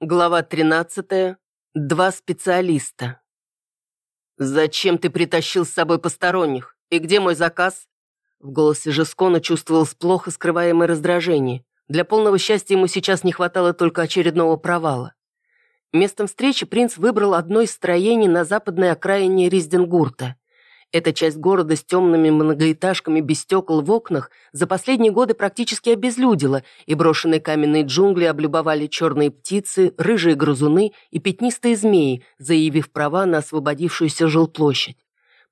Глава 13. Два специалиста. «Зачем ты притащил с собой посторонних? И где мой заказ?» В голосе Жескона чувствовалось плохо скрываемое раздражение. Для полного счастья ему сейчас не хватало только очередного провала. Местом встречи принц выбрал одно из строений на западной окраине Ризденгурта. Эта часть города с темными многоэтажками без стекол в окнах за последние годы практически обезлюдила, и брошенные каменные джунгли облюбовали черные птицы, рыжие грызуны и пятнистые змеи, заявив права на освободившуюся жилплощадь.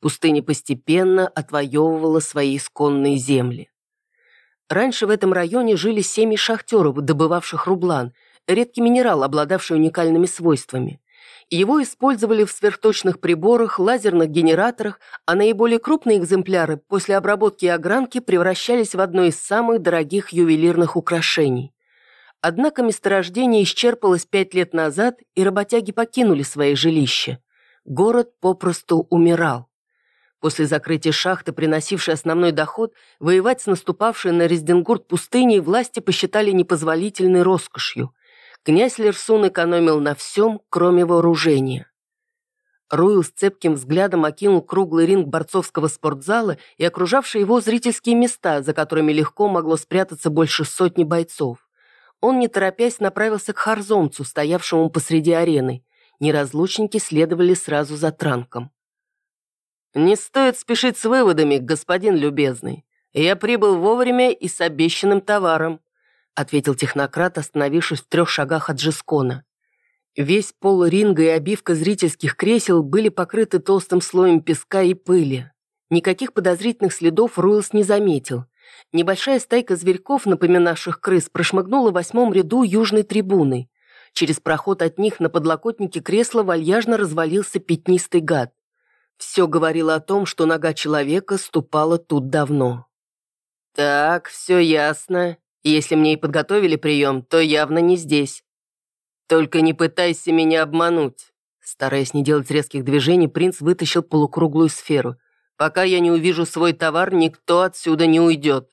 Пустыня постепенно отвоевывала свои исконные земли. Раньше в этом районе жили семьи шахтеров, добывавших рублан, редкий минерал, обладавший уникальными свойствами. Его использовали в сверхточных приборах, лазерных генераторах, а наиболее крупные экземпляры после обработки и огранки превращались в одно из самых дорогих ювелирных украшений. Однако месторождение исчерпалось пять лет назад, и работяги покинули свои жилища. Город попросту умирал. После закрытия шахты, приносившей основной доход, воевать с наступавшей на Резденгурт пустыней власти посчитали непозволительной роскошью. Князь Лерсун экономил на всем, кроме вооружения. Руил с цепким взглядом окинул круглый ринг борцовского спортзала и окружавшие его зрительские места, за которыми легко могло спрятаться больше сотни бойцов. Он, не торопясь, направился к Харзомцу, стоявшему посреди арены. Неразлучники следовали сразу за Транком. «Не стоит спешить с выводами, господин любезный. Я прибыл вовремя и с обещанным товаром ответил технократ, остановившись в трех шагах от Джискона. Весь пол ринга и обивка зрительских кресел были покрыты толстым слоем песка и пыли. Никаких подозрительных следов Руэлс не заметил. Небольшая стайка зверьков, напоминавших крыс, прошмыгнула в восьмом ряду южной трибуны. Через проход от них на подлокотнике кресла вальяжно развалился пятнистый гад. Все говорило о том, что нога человека ступала тут давно. «Так, все ясно. Если мне и подготовили прием, то явно не здесь. Только не пытайся меня обмануть. Стараясь не делать резких движений, принц вытащил полукруглую сферу. Пока я не увижу свой товар, никто отсюда не уйдет.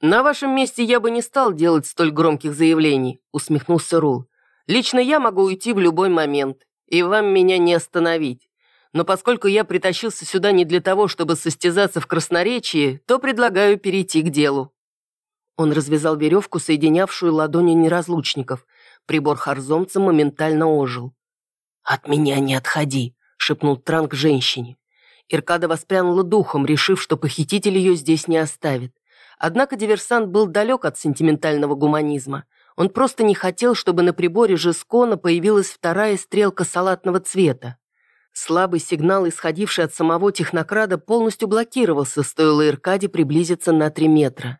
На вашем месте я бы не стал делать столь громких заявлений, усмехнулся Рул. Лично я могу уйти в любой момент, и вам меня не остановить. Но поскольку я притащился сюда не для того, чтобы состязаться в красноречии, то предлагаю перейти к делу. Он развязал веревку, соединявшую ладони неразлучников. Прибор Харзомца моментально ожил. «От меня не отходи», — шепнул Транк женщине. Иркада воспрянула духом, решив, что похититель ее здесь не оставит. Однако диверсант был далек от сентиментального гуманизма. Он просто не хотел, чтобы на приборе Жескона появилась вторая стрелка салатного цвета. Слабый сигнал, исходивший от самого технокрада, полностью блокировался, стоило Иркаде приблизиться на три метра.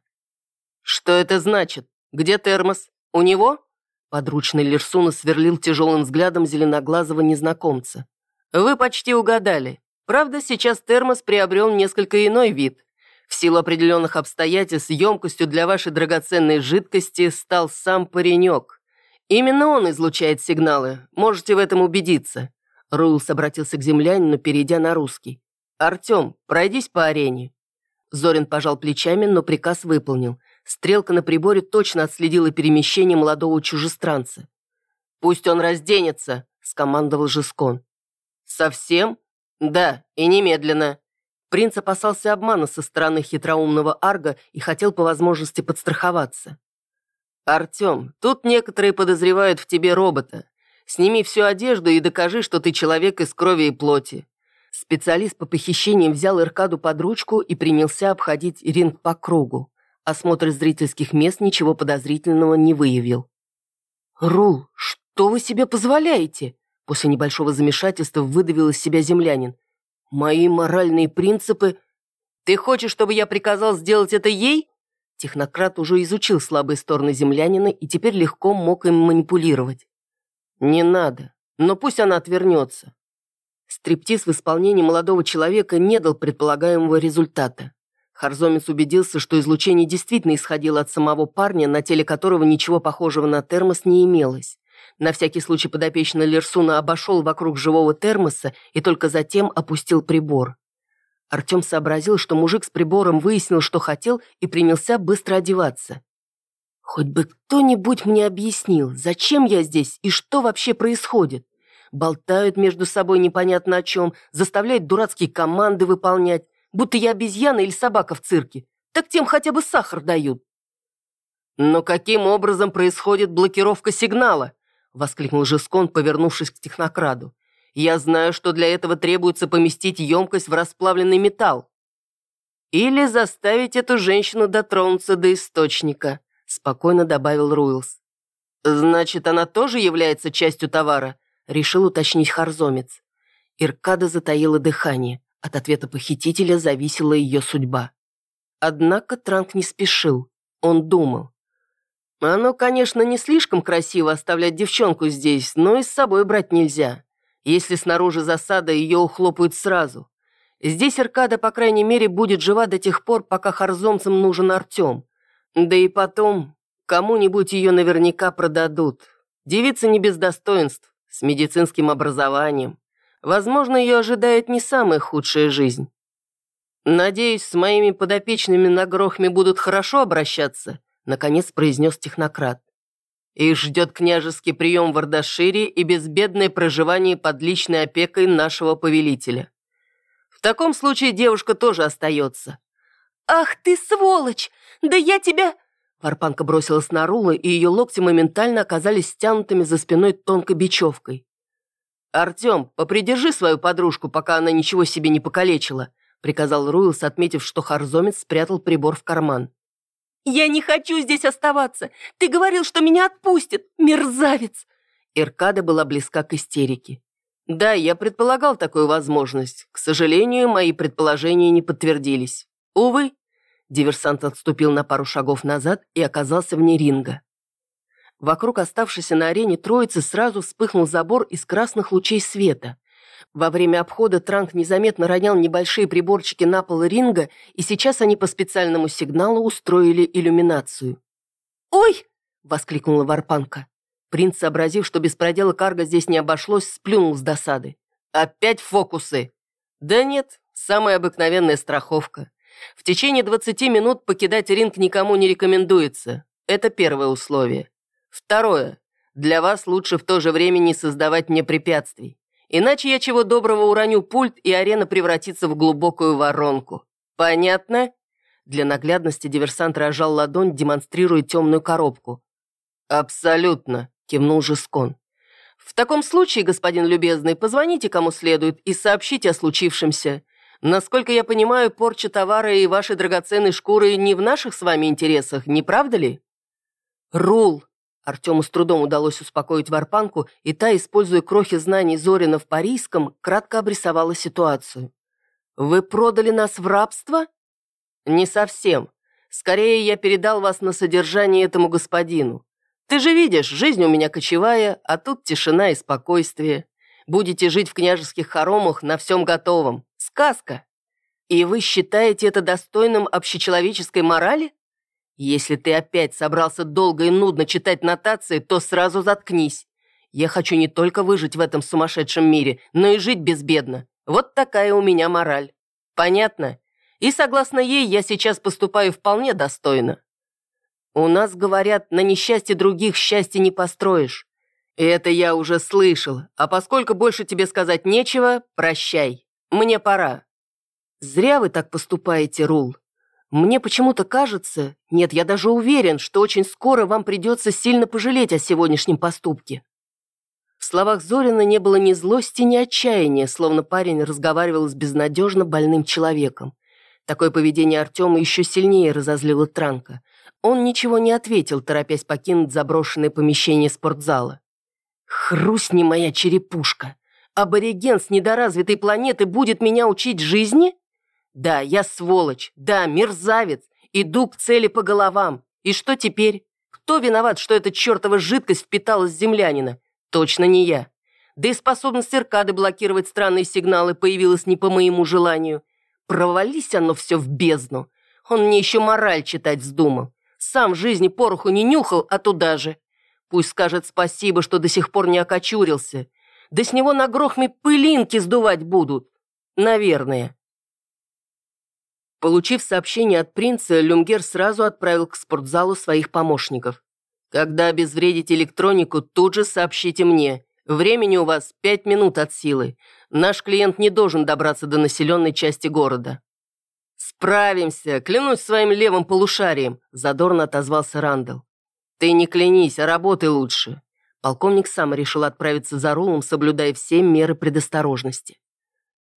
«Что это значит? Где термос? У него?» Подручный Лерсуна сверлил тяжелым взглядом зеленоглазого незнакомца. «Вы почти угадали. Правда, сейчас термос приобрел несколько иной вид. В силу определенных обстоятельств емкостью для вашей драгоценной жидкости стал сам паренек. Именно он излучает сигналы, можете в этом убедиться». Руэлс обратился к землянину, перейдя на русский. «Артем, пройдись по арене». Зорин пожал плечами, но приказ выполнил – Стрелка на приборе точно отследила перемещение молодого чужестранца. «Пусть он разденется», — скомандовал Жискон. «Совсем? Да, и немедленно». Принц опасался обмана со стороны хитроумного Арга и хотел по возможности подстраховаться. «Артем, тут некоторые подозревают в тебе робота. Сними всю одежду и докажи, что ты человек из крови и плоти». Специалист по похищениям взял Иркаду под ручку и принялся обходить ринг по кругу. Осмотр зрительских мест ничего подозрительного не выявил. «Рул, что вы себе позволяете?» После небольшого замешательства выдавил из себя землянин. «Мои моральные принципы...» «Ты хочешь, чтобы я приказал сделать это ей?» Технократ уже изучил слабые стороны землянина и теперь легко мог им манипулировать. «Не надо, но пусть она отвернется». Стриптиз в исполнении молодого человека не дал предполагаемого результата. Харзомец убедился, что излучение действительно исходило от самого парня, на теле которого ничего похожего на термос не имелось. На всякий случай подопечный Лерсуна обошел вокруг живого термоса и только затем опустил прибор. Артем сообразил, что мужик с прибором выяснил, что хотел, и принялся быстро одеваться. Хоть бы кто-нибудь мне объяснил, зачем я здесь и что вообще происходит. Болтают между собой непонятно о чем, заставляют дурацкие команды выполнять, будто я обезьяна или собака в цирке. Так тем хотя бы сахар дают. «Но каким образом происходит блокировка сигнала?» — воскликнул Жескон, повернувшись к технокраду. «Я знаю, что для этого требуется поместить емкость в расплавленный металл. Или заставить эту женщину дотронуться до источника», — спокойно добавил Руилс. «Значит, она тоже является частью товара?» — решил уточнить Харзомец. Иркада затаила дыхание. От ответа похитителя зависела ее судьба. Однако Транк не спешил. Он думал. «Оно, конечно, не слишком красиво оставлять девчонку здесь, но и с собой брать нельзя. Если снаружи засада, ее ухлопают сразу. Здесь Иркада, по крайней мере, будет жива до тех пор, пока харзомцам нужен Артем. Да и потом, кому-нибудь ее наверняка продадут. Девица не без достоинств, с медицинским образованием. Возможно, ее ожидает не самая худшая жизнь. Надеюсь, с моими подопечными на грохме будут хорошо обращаться, наконец произнес технократ. Их ждет княжеский прием в Ардашире и безбедное проживание под личной опекой нашего повелителя. В таком случае девушка тоже остается. «Ах ты, сволочь! Да я тебя...» Варпанка бросилась на рулы, и ее локти моментально оказались стянутыми за спиной тонкой бечевкой. «Артем, попридержи свою подружку, пока она ничего себе не покалечила», приказал Руилс, отметив, что Харзомец спрятал прибор в карман. «Я не хочу здесь оставаться! Ты говорил, что меня отпустят! Мерзавец!» Иркада была близка к истерике. Да, я предполагал такую возможность. К сожалению, мои предположения не подтвердились. Увы, диверсант отступил на пару шагов назад и оказался вне ринга. Вокруг оставшейся на арене троицы сразу вспыхнул забор из красных лучей света. Во время обхода Транк незаметно ронял небольшие приборчики на пол ринга, и сейчас они по специальному сигналу устроили иллюминацию. «Ой!» — воскликнула Варпанка. Принц, сообразив, что без продела карга здесь не обошлось, сплюнул с досады. «Опять фокусы!» «Да нет, самая обыкновенная страховка. В течение 20 минут покидать ринг никому не рекомендуется. Это первое условие. Второе. Для вас лучше в то же время не создавать мне препятствий. Иначе я чего доброго уроню пульт, и арена превратится в глубокую воронку. Понятно?» Для наглядности диверсант рожал ладонь, демонстрируя темную коробку. «Абсолютно», кивнул Жескон. «В таком случае, господин любезный, позвоните кому следует и сообщите о случившемся. Насколько я понимаю, порча товара и вашей драгоценной шкуры не в наших с вами интересах, не правда ли?» «Рул!» Артему с трудом удалось успокоить Варпанку, и та, используя крохи знаний Зорина в парийском, кратко обрисовала ситуацию. «Вы продали нас в рабство?» «Не совсем. Скорее, я передал вас на содержание этому господину. Ты же видишь, жизнь у меня кочевая, а тут тишина и спокойствие. Будете жить в княжеских хоромах на всем готовом. Сказка. И вы считаете это достойным общечеловеческой морали? Если ты опять собрался долго и нудно читать нотации, то сразу заткнись. Я хочу не только выжить в этом сумасшедшем мире, но и жить безбедно. Вот такая у меня мораль. Понятно? И согласно ей, я сейчас поступаю вполне достойно. «У нас, говорят, на несчастье других счастья не построишь. Это я уже слышал, а поскольку больше тебе сказать нечего, прощай. Мне пора». «Зря вы так поступаете, Рул. Мне почему-то кажется, нет, я даже уверен, что очень скоро вам придется сильно пожалеть о сегодняшнем поступке». В словах Зорина не было ни злости, ни отчаяния, словно парень разговаривал с безнадежно больным человеком. Такое поведение Артема еще сильнее разозлило Транка. Он ничего не ответил, торопясь покинуть заброшенное помещение спортзала. «Хрустни моя черепушка! Абориген с недоразвитой планеты будет меня учить жизни? Да, я сволочь, да, мерзавец, иду к цели по головам. И что теперь? Кто виноват, что эта чертова жидкость впиталась в землянина? Точно не я. Да и способность Иркады блокировать странные сигналы появилась не по моему желанию. Провались оно все в бездну. Он мне еще мораль читать вздумал. Сам в жизни пороху не нюхал, а туда же. Пусть скажет спасибо, что до сих пор не окочурился. Да с него на грохме пылинки сдувать будут. Наверное. Получив сообщение от принца, Люмгер сразу отправил к спортзалу своих помощников. «Когда обезвредите электронику, тут же сообщите мне. Времени у вас пять минут от силы. Наш клиент не должен добраться до населенной части города». «Справимся, клянусь своим левым полушарием», – задорно отозвался Рандall. «Ты не клянись, а работай лучше». Полковник сам решил отправиться за рулом, соблюдая все меры предосторожности.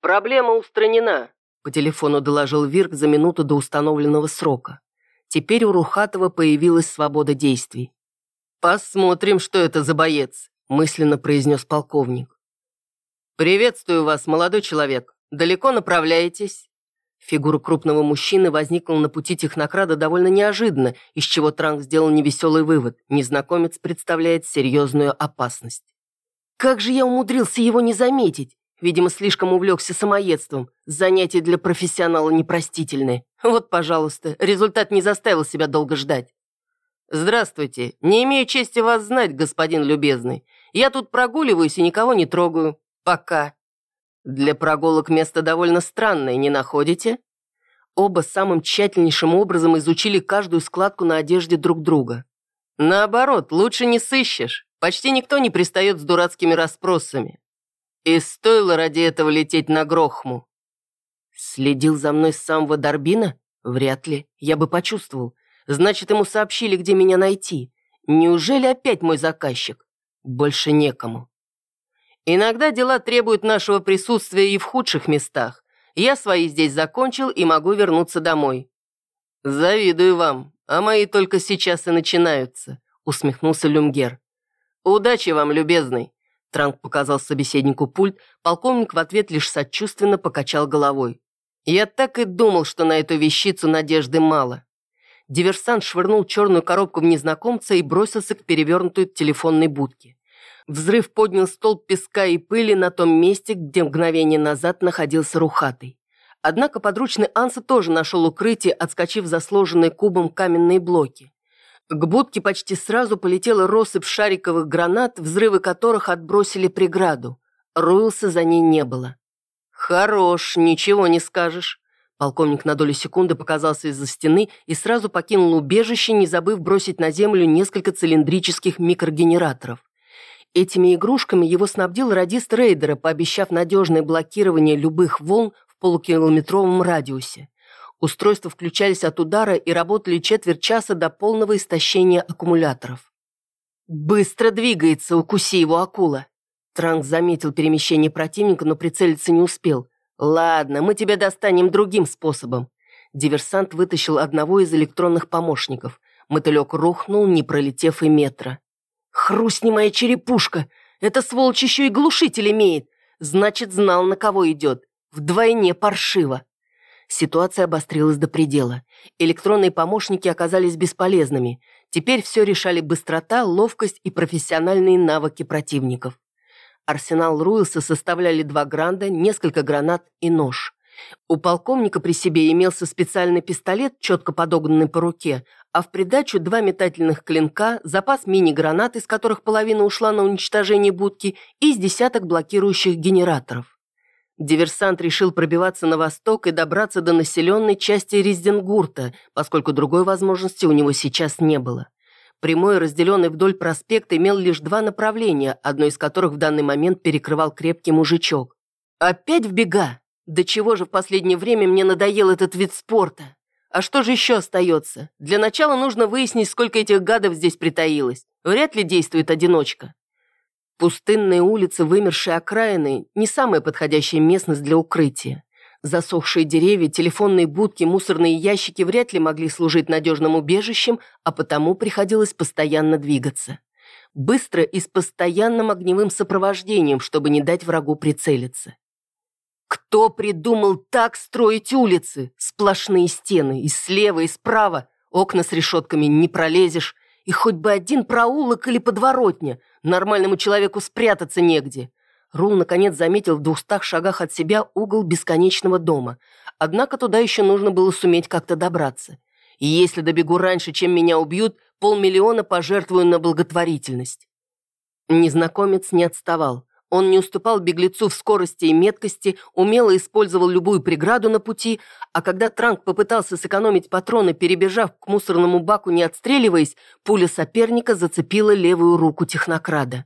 «Проблема устранена», – по телефону доложил Вирк за минуту до установленного срока. Теперь у Рухатова появилась свобода действий. «Посмотрим, что это за боец», – мысленно произнес полковник. «Приветствую вас, молодой человек. Далеко направляетесь?» Фигура крупного мужчины возникла на пути технокрада довольно неожиданно, из чего Транк сделал невеселый вывод. Незнакомец представляет серьезную опасность. Как же я умудрился его не заметить? Видимо, слишком увлекся самоедством. Занятие для профессионала непростительное. Вот, пожалуйста, результат не заставил себя долго ждать. «Здравствуйте. Не имею чести вас знать, господин любезный. Я тут прогуливаюсь и никого не трогаю. Пока». Для прогулок место довольно странное, не находите? Оба самым тщательнейшим образом изучили каждую складку на одежде друг друга. Наоборот, лучше не сыщешь. Почти никто не пристает с дурацкими расспросами. И стоило ради этого лететь на Грохму. Следил за мной с самого Дорбина? Вряд ли. Я бы почувствовал. Значит, ему сообщили, где меня найти. Неужели опять мой заказчик? Больше некому. Иногда дела требуют нашего присутствия и в худших местах. Я свои здесь закончил и могу вернуться домой». «Завидую вам, а мои только сейчас и начинаются», — усмехнулся Люмгер. «Удачи вам, любезный!» Транк показал собеседнику пульт, полковник в ответ лишь сочувственно покачал головой. «Я так и думал, что на эту вещицу надежды мало». Диверсант швырнул черную коробку в незнакомца и бросился к перевернутой телефонной будке. Взрыв поднял столб песка и пыли на том месте, где мгновение назад находился Рухатый. Однако подручный Анса тоже нашел укрытие, отскочив за сложенные кубом каменные блоки. К будке почти сразу полетела россыпь шариковых гранат, взрывы которых отбросили преграду. Руилса за ней не было. «Хорош, ничего не скажешь». Полковник на долю секунды показался из-за стены и сразу покинул убежище, не забыв бросить на землю несколько цилиндрических микрогенераторов. Этими игрушками его снабдил радист рейдера, пообещав надежное блокирование любых волн в полукилометровом радиусе. Устройства включались от удара и работали четверть часа до полного истощения аккумуляторов. «Быстро двигается, укуси его акула!» Транк заметил перемещение противника, но прицелиться не успел. «Ладно, мы тебя достанем другим способом». Диверсант вытащил одного из электронных помощников. Мотылек рухнул, не пролетев и метра. «Хрустни моя черепушка! Это сволочь еще и глушитель имеет! Значит, знал, на кого идет. Вдвойне паршиво!» Ситуация обострилась до предела. Электронные помощники оказались бесполезными. Теперь все решали быстрота, ловкость и профессиональные навыки противников. Арсенал Руилса составляли два гранда, несколько гранат и нож. У полковника при себе имелся специальный пистолет, четко подогнанный по руке, а в придачу два метательных клинка, запас мини-гранат, из которых половина ушла на уничтожение будки, и с десяток блокирующих генераторов. Диверсант решил пробиваться на восток и добраться до населенной части Резденгурта, поскольку другой возможности у него сейчас не было. Прямой, разделенный вдоль проспекта, имел лишь два направления, одно из которых в данный момент перекрывал крепкий мужичок. «Опять в бега!» Да чего же в последнее время мне надоел этот вид спорта? А что же еще остается? Для начала нужно выяснить, сколько этих гадов здесь притаилось. Вряд ли действует одиночка. Пустынные улицы вымершей окраины – не самая подходящая местность для укрытия. Засохшие деревья, телефонные будки, мусорные ящики вряд ли могли служить надежным убежищем, а потому приходилось постоянно двигаться. Быстро и с постоянным огневым сопровождением, чтобы не дать врагу прицелиться. Кто придумал так строить улицы? Сплошные стены, и слева, и справа. Окна с решетками не пролезешь. И хоть бы один проулок или подворотня. Нормальному человеку спрятаться негде. Рул, наконец, заметил в двухстах шагах от себя угол бесконечного дома. Однако туда еще нужно было суметь как-то добраться. И если добегу раньше, чем меня убьют, полмиллиона пожертвую на благотворительность. Незнакомец не отставал. Он не уступал беглецу в скорости и меткости, умело использовал любую преграду на пути, а когда Транк попытался сэкономить патроны, перебежав к мусорному баку, не отстреливаясь, пуля соперника зацепила левую руку технокрада.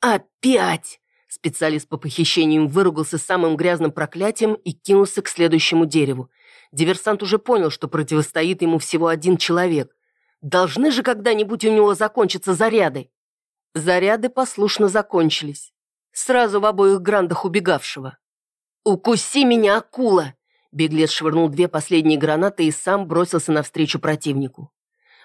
«Опять!» Специалист по похищениям выругался самым грязным проклятием и кинулся к следующему дереву. Диверсант уже понял, что противостоит ему всего один человек. Должны же когда-нибудь у него закончиться заряды. Заряды послушно закончились. Сразу в обоих грандах убегавшего. «Укуси меня, акула!» Беглец швырнул две последние гранаты и сам бросился навстречу противнику.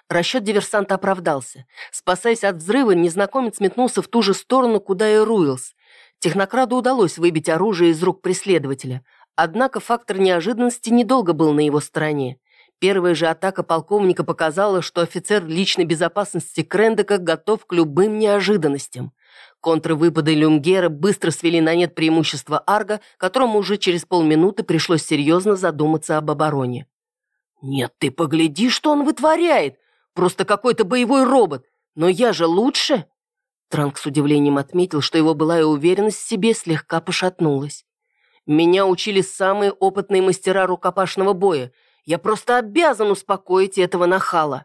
Расчет диверсанта оправдался. Спасаясь от взрыва, незнакомец метнулся в ту же сторону, куда и Руилс. Технокраду удалось выбить оружие из рук преследователя. Однако фактор неожиданности недолго был на его стороне. Первая же атака полковника показала, что офицер личной безопасности Крендека готов к любым неожиданностям. Контрвыпады Люмгера быстро свели на нет преимущество Арга, которому уже через полминуты пришлось серьезно задуматься об обороне. «Нет, ты погляди, что он вытворяет! Просто какой-то боевой робот! Но я же лучше!» Транк с удивлением отметил, что его былая уверенность в себе слегка пошатнулась. «Меня учили самые опытные мастера рукопашного боя. Я просто обязан успокоить этого нахала!»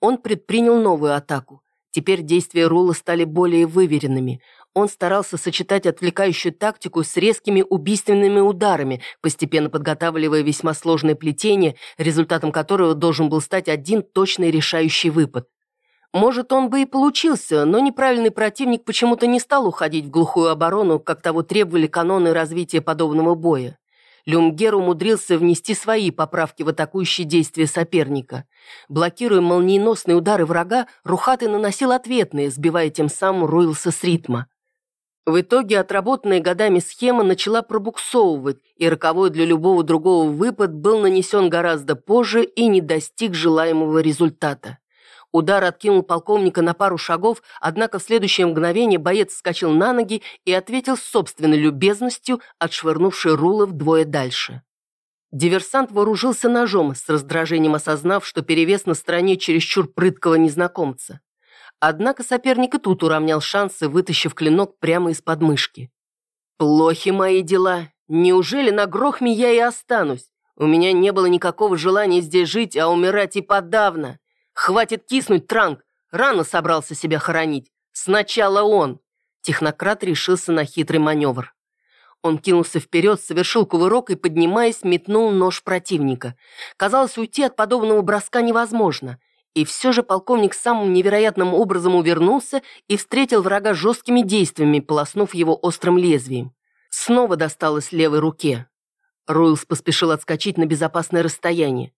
Он предпринял новую атаку. Теперь действия Рула стали более выверенными. Он старался сочетать отвлекающую тактику с резкими убийственными ударами, постепенно подготавливая весьма сложное плетение, результатом которого должен был стать один точный решающий выпад. Может, он бы и получился, но неправильный противник почему-то не стал уходить в глухую оборону, как того требовали каноны развития подобного боя. Люмгер умудрился внести свои поправки в атакующие действия соперника. Блокируя молниеносные удары врага, Рухаты наносил ответные, сбивая тем самым Руилса с ритма. В итоге отработанная годами схема начала пробуксовывать, и роковой для любого другого выпад был нанесен гораздо позже и не достиг желаемого результата. Удар откинул полковника на пару шагов, однако в следующее мгновение боец вскочил на ноги и ответил собственной любезностью, отшвырнувший Рула вдвое дальше. Диверсант вооружился ножом, с раздражением осознав, что перевес на стороне чересчур прыткого незнакомца. Однако соперник и тут уравнял шансы, вытащив клинок прямо из подмышки. «Плохи мои дела. Неужели на Грохме я и останусь? У меня не было никакого желания здесь жить, а умирать и подавно. Хватит киснуть, Транк! Рано собрался себя хоронить. Сначала он!» Технократ решился на хитрый маневр. Он кинулся вперед, совершил кувырок и, поднимаясь, метнул нож противника. Казалось, уйти от подобного броска невозможно. И все же полковник самым невероятным образом увернулся и встретил врага жесткими действиями, полоснув его острым лезвием. Снова досталось левой руке. Ройлс поспешил отскочить на безопасное расстояние.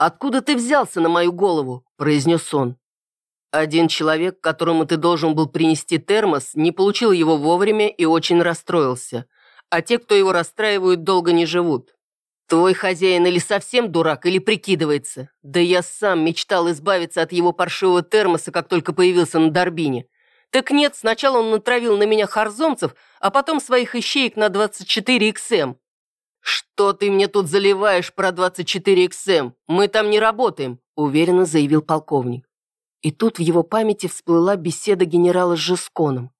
«Откуда ты взялся на мою голову?» – произнес он. Один человек, которому ты должен был принести термос, не получил его вовремя и очень расстроился. А те, кто его расстраивают, долго не живут. Твой хозяин или совсем дурак, или прикидывается. Да я сам мечтал избавиться от его паршивого термоса, как только появился на Дорбине. Так нет, сначала он натравил на меня харзомцев, а потом своих ищеек на 24XM. «Что ты мне тут заливаешь про 24XM? Мы там не работаем», уверенно заявил полковник. И тут в его памяти всплыла беседа генерала с Жесконом.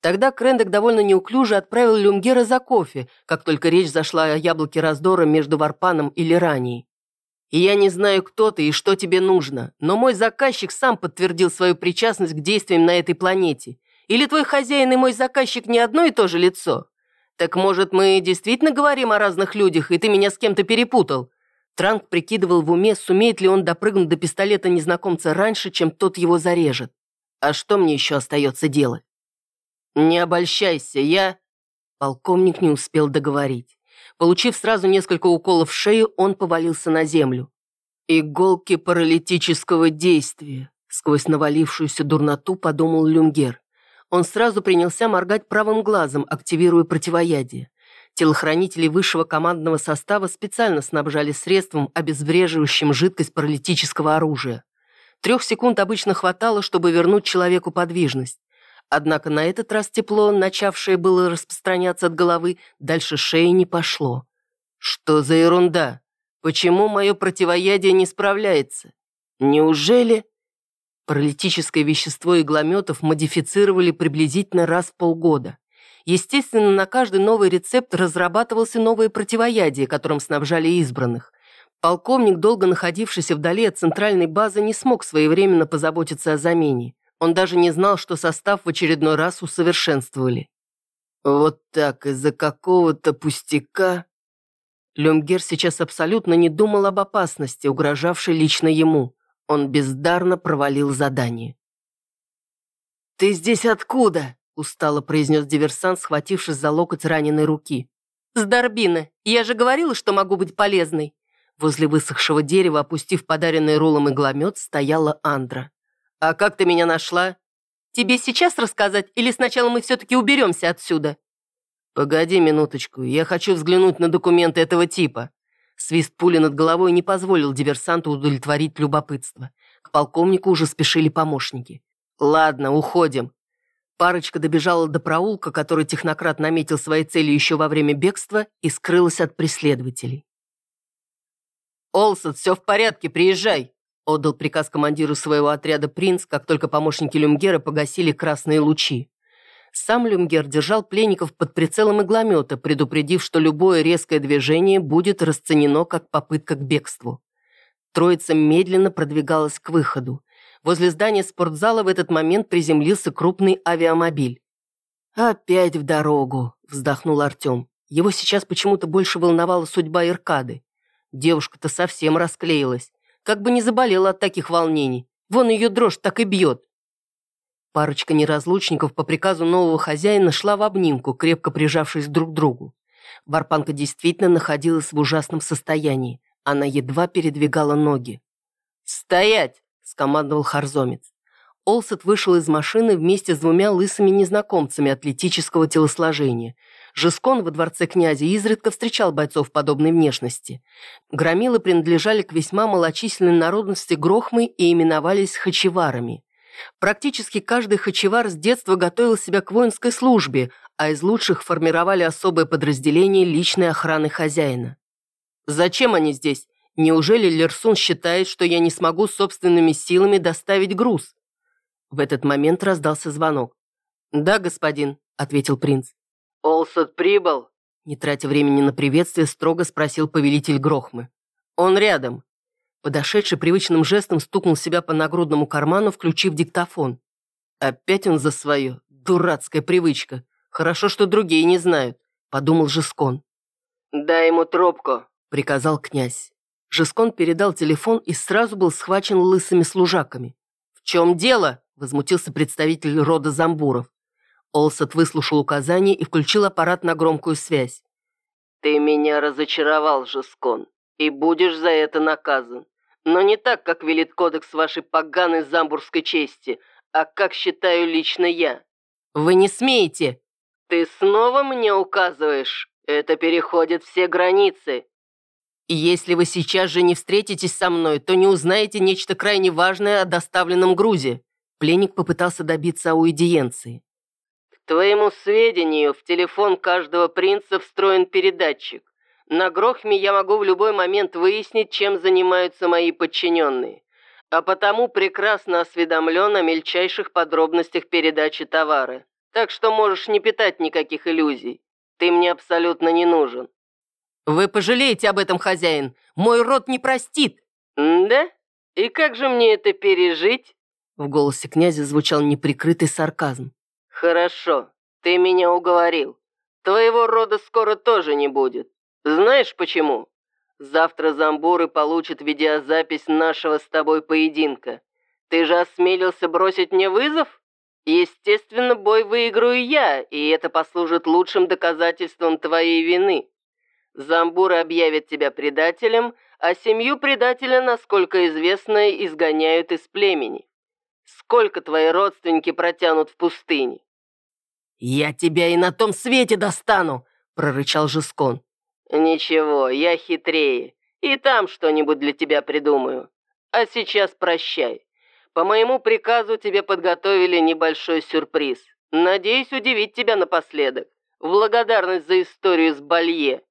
Тогда Крендек довольно неуклюже отправил Люмгера за кофе, как только речь зашла о яблоке раздора между Варпаном и Лиранией. И я не знаю, кто ты и что тебе нужно, но мой заказчик сам подтвердил свою причастность к действиям на этой планете. Или твой хозяин и мой заказчик не одно и то же лицо? «Так, может, мы действительно говорим о разных людях, и ты меня с кем-то перепутал?» Транк прикидывал в уме, сумеет ли он допрыгнуть до пистолета незнакомца раньше, чем тот его зарежет. «А что мне еще остается делать?» «Не обольщайся, я...» Полковник не успел договорить. Получив сразу несколько уколов в шею, он повалился на землю. «Иголки паралитического действия», — сквозь навалившуюся дурноту подумал Люмгер. Он сразу принялся моргать правым глазом, активируя противоядие. Телохранители высшего командного состава специально снабжали средством, обезвреживающим жидкость паралитического оружия. Трех секунд обычно хватало, чтобы вернуть человеку подвижность. Однако на этот раз тепло, начавшее было распространяться от головы, дальше шеи не пошло. Что за ерунда? Почему мое противоядие не справляется? Неужели... Паралитическое вещество иглометов модифицировали приблизительно раз в полгода. Естественно, на каждый новый рецепт разрабатывался новое противоядие, которым снабжали избранных. Полковник, долго находившийся вдали от центральной базы, не смог своевременно позаботиться о замене. Он даже не знал, что состав в очередной раз усовершенствовали. Вот так, из-за какого-то пустяка... Люмгер сейчас абсолютно не думал об опасности, угрожавшей лично ему. Он бездарно провалил задание. «Ты здесь откуда?» – устало произнес диверсант, схватившись за локоть раненой руки. «С Дорбина. Я же говорила, что могу быть полезной». Возле высохшего дерева, опустив подаренный рулом игломет, стояла Андра. «А как ты меня нашла?» «Тебе сейчас рассказать, или сначала мы все-таки уберемся отсюда?» «Погоди минуточку, я хочу взглянуть на документы этого типа». Свист пули над головой не позволил диверсанту удовлетворить любопытство. К полковнику уже спешили помощники. «Ладно, уходим». Парочка добежала до проулка, который технократ наметил своей целью еще во время бегства, и скрылась от преследователей. «Олсет, все в порядке, приезжай!» отдал приказ командиру своего отряда принц, как только помощники Люмгера погасили красные лучи. Сам Люмгер держал пленников под прицелом игломета, предупредив, что любое резкое движение будет расценено как попытка к бегству. Троица медленно продвигалась к выходу. Возле здания спортзала в этот момент приземлился крупный авиамобиль. «Опять в дорогу», – вздохнул Артем. Его сейчас почему-то больше волновала судьба Иркады. Девушка-то совсем расклеилась. Как бы не заболела от таких волнений. Вон ее дрожь так и бьет. Парочка неразлучников по приказу нового хозяина шла в обнимку, крепко прижавшись друг к другу. Барпанка действительно находилась в ужасном состоянии. Она едва передвигала ноги. «Стоять!» – скомандовал Харзомец. Олсет вышел из машины вместе с двумя лысыми незнакомцами атлетического телосложения. Жескон во дворце князя изредка встречал бойцов подобной внешности. Громилы принадлежали к весьма малочисленной народности Грохмы и именовались хачеварами. Практически каждый хачевар с детства готовил себя к воинской службе, а из лучших формировали особое подразделение личной охраны хозяина. «Зачем они здесь? Неужели Лерсун считает, что я не смогу собственными силами доставить груз?» В этот момент раздался звонок. «Да, господин», — ответил принц. «Олсот прибыл?» Не тратя времени на приветствие, строго спросил повелитель Грохмы. «Он рядом», Подошедший привычным жестом стукнул себя по нагрудному карману, включив диктофон. Опять он за свое. Дурацкая привычка. Хорошо, что другие не знают, подумал Жескон. «Дай ему трубку», — приказал князь. Жескон передал телефон и сразу был схвачен лысыми служаками. «В чем дело?» — возмутился представитель рода Замбуров. Олсет выслушал указание и включил аппарат на громкую связь. «Ты меня разочаровал, Жескон, и будешь за это наказан. Но не так, как велит кодекс вашей поганой замбурской чести, а как считаю лично я. Вы не смеете. Ты снова мне указываешь. Это переходит все границы. И если вы сейчас же не встретитесь со мной, то не узнаете нечто крайне важное о доставленном грузе. Пленник попытался добиться аудиенции. К твоему сведению, в телефон каждого принца встроен передатчик. На Грохме я могу в любой момент выяснить, чем занимаются мои подчиненные, а потому прекрасно осведомлен о мельчайших подробностях передачи товара. Так что можешь не питать никаких иллюзий. Ты мне абсолютно не нужен». «Вы пожалеете об этом, хозяин. Мой род не простит». «Да? И как же мне это пережить?» В голосе князя звучал неприкрытый сарказм. «Хорошо, ты меня уговорил. Твоего рода скоро тоже не будет. Знаешь почему? Завтра Замбуры получат видеозапись нашего с тобой поединка. Ты же осмелился бросить мне вызов? Естественно, бой выиграю я, и это послужит лучшим доказательством твоей вины. Замбуры объявят тебя предателем, а семью предателя, насколько известно, изгоняют из племени. Сколько твои родственники протянут в пустыне?» «Я тебя и на том свете достану!» — прорычал Жескон. «Ничего, я хитрее. И там что-нибудь для тебя придумаю. А сейчас прощай. По моему приказу тебе подготовили небольшой сюрприз. Надеюсь удивить тебя напоследок. В благодарность за историю с Балье».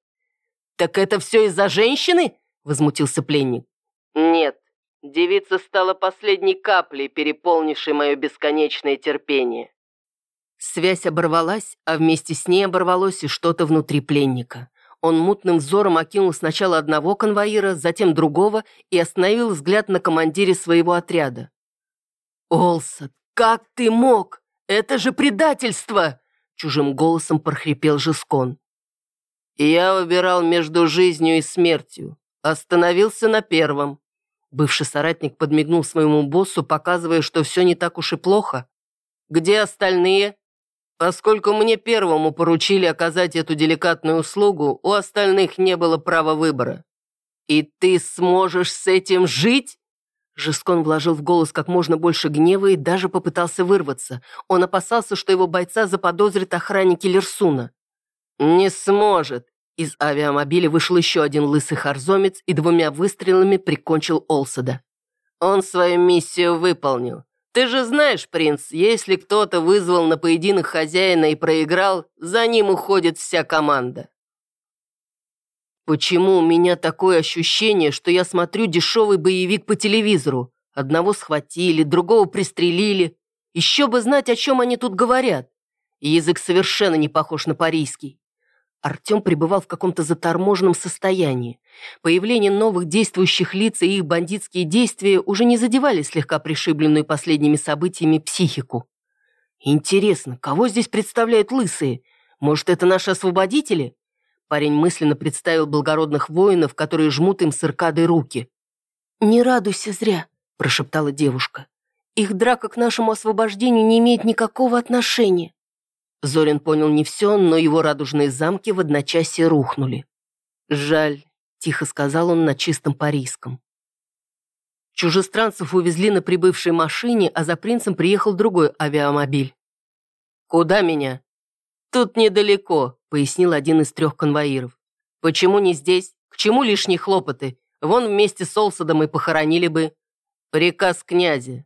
«Так это все из-за женщины?» – возмутился пленник. «Нет, девица стала последней каплей, переполнившей мое бесконечное терпение». Связь оборвалась, а вместе с ней оборвалось и что-то внутри пленника. Он мутным взором окинул сначала одного конвоира, затем другого и остановил взгляд на командире своего отряда. «Олсад, как ты мог? Это же предательство!» Чужим голосом прохрипел Жескон. «Я выбирал между жизнью и смертью. Остановился на первом». Бывший соратник подмигнул своему боссу, показывая, что все не так уж и плохо. «Где остальные?» Поскольку мне первому поручили оказать эту деликатную услугу, у остальных не было права выбора. И ты сможешь с этим жить? Жескон вложил в голос как можно больше гнева и даже попытался вырваться. Он опасался, что его бойца заподозрят охранники Лерсуна. «Не сможет!» Из авиамобиля вышел еще один лысый харзомец и двумя выстрелами прикончил Олсада. «Он свою миссию выполнил. Ты же знаешь, принц, если кто-то вызвал на поединок хозяина и проиграл, за ним уходит вся команда. Почему у меня такое ощущение, что я смотрю дешевый боевик по телевизору? Одного схватили, другого пристрелили. Еще бы знать, о чем они тут говорят. Язык совершенно не похож на парийский. Артем пребывал в каком-то заторможенном состоянии. Появление новых действующих лиц и их бандитские действия уже не задевали слегка пришибленную последними событиями психику. Интересно, кого здесь представляют лысые? Может, это наши освободители? Парень мысленно представил благородных воинов, которые жмут им с аркадой руки. «Не радуйся зря», – прошептала девушка. «Их драка к нашему освобождению не имеет никакого отношения. Зорин понял не все, но его радужные замки в одночасье рухнули. «Жаль», — тихо сказал он на чистом парийском. Чужестранцев увезли на прибывшей машине, а за принцем приехал другой авиамобиль. «Куда меня?» «Тут недалеко», — пояснил один из трех конвоиров. «Почему не здесь? К чему лишние хлопоты? Вон вместе с Олсадом и похоронили бы». «Приказ князя».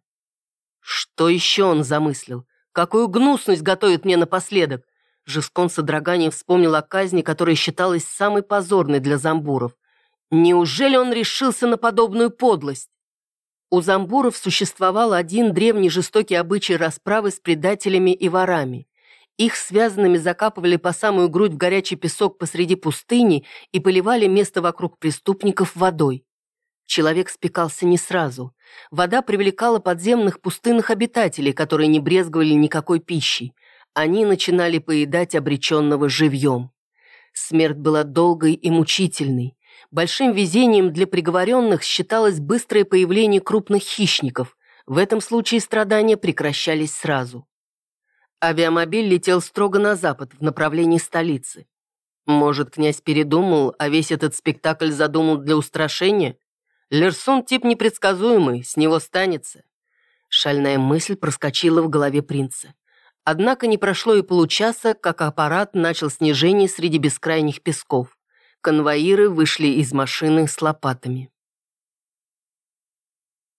Что еще он замыслил? Какую гнусность готовит мне напоследок? Жескон с содроганием вспомнил о казни, которая считалась самой позорной для замбуров. Неужели он решился на подобную подлость? У замбуров существовал один древний жестокий обычай расправы с предателями и ворами. Их связанными закапывали по самую грудь в горячий песок посреди пустыни и поливали место вокруг преступников водой. Человек спекался не сразу. Вода привлекала подземных пустынных обитателей, которые не брезговали никакой пищей. Они начинали поедать обреченного живьем. Смерть была долгой и мучительной. Большим везением для приговоренных считалось быстрое появление крупных хищников. В этом случае страдания прекращались сразу. Авиамобиль летел строго на запад, в направлении столицы. Может, князь передумал, а весь этот спектакль задумал для устрашения? Лерсон тип непредсказуемый, с него станется. Шальная мысль проскочила в голове принца. Однако не прошло и получаса, как аппарат начал снижение среди бескрайних песков. Конвоиры вышли из машины с лопатами.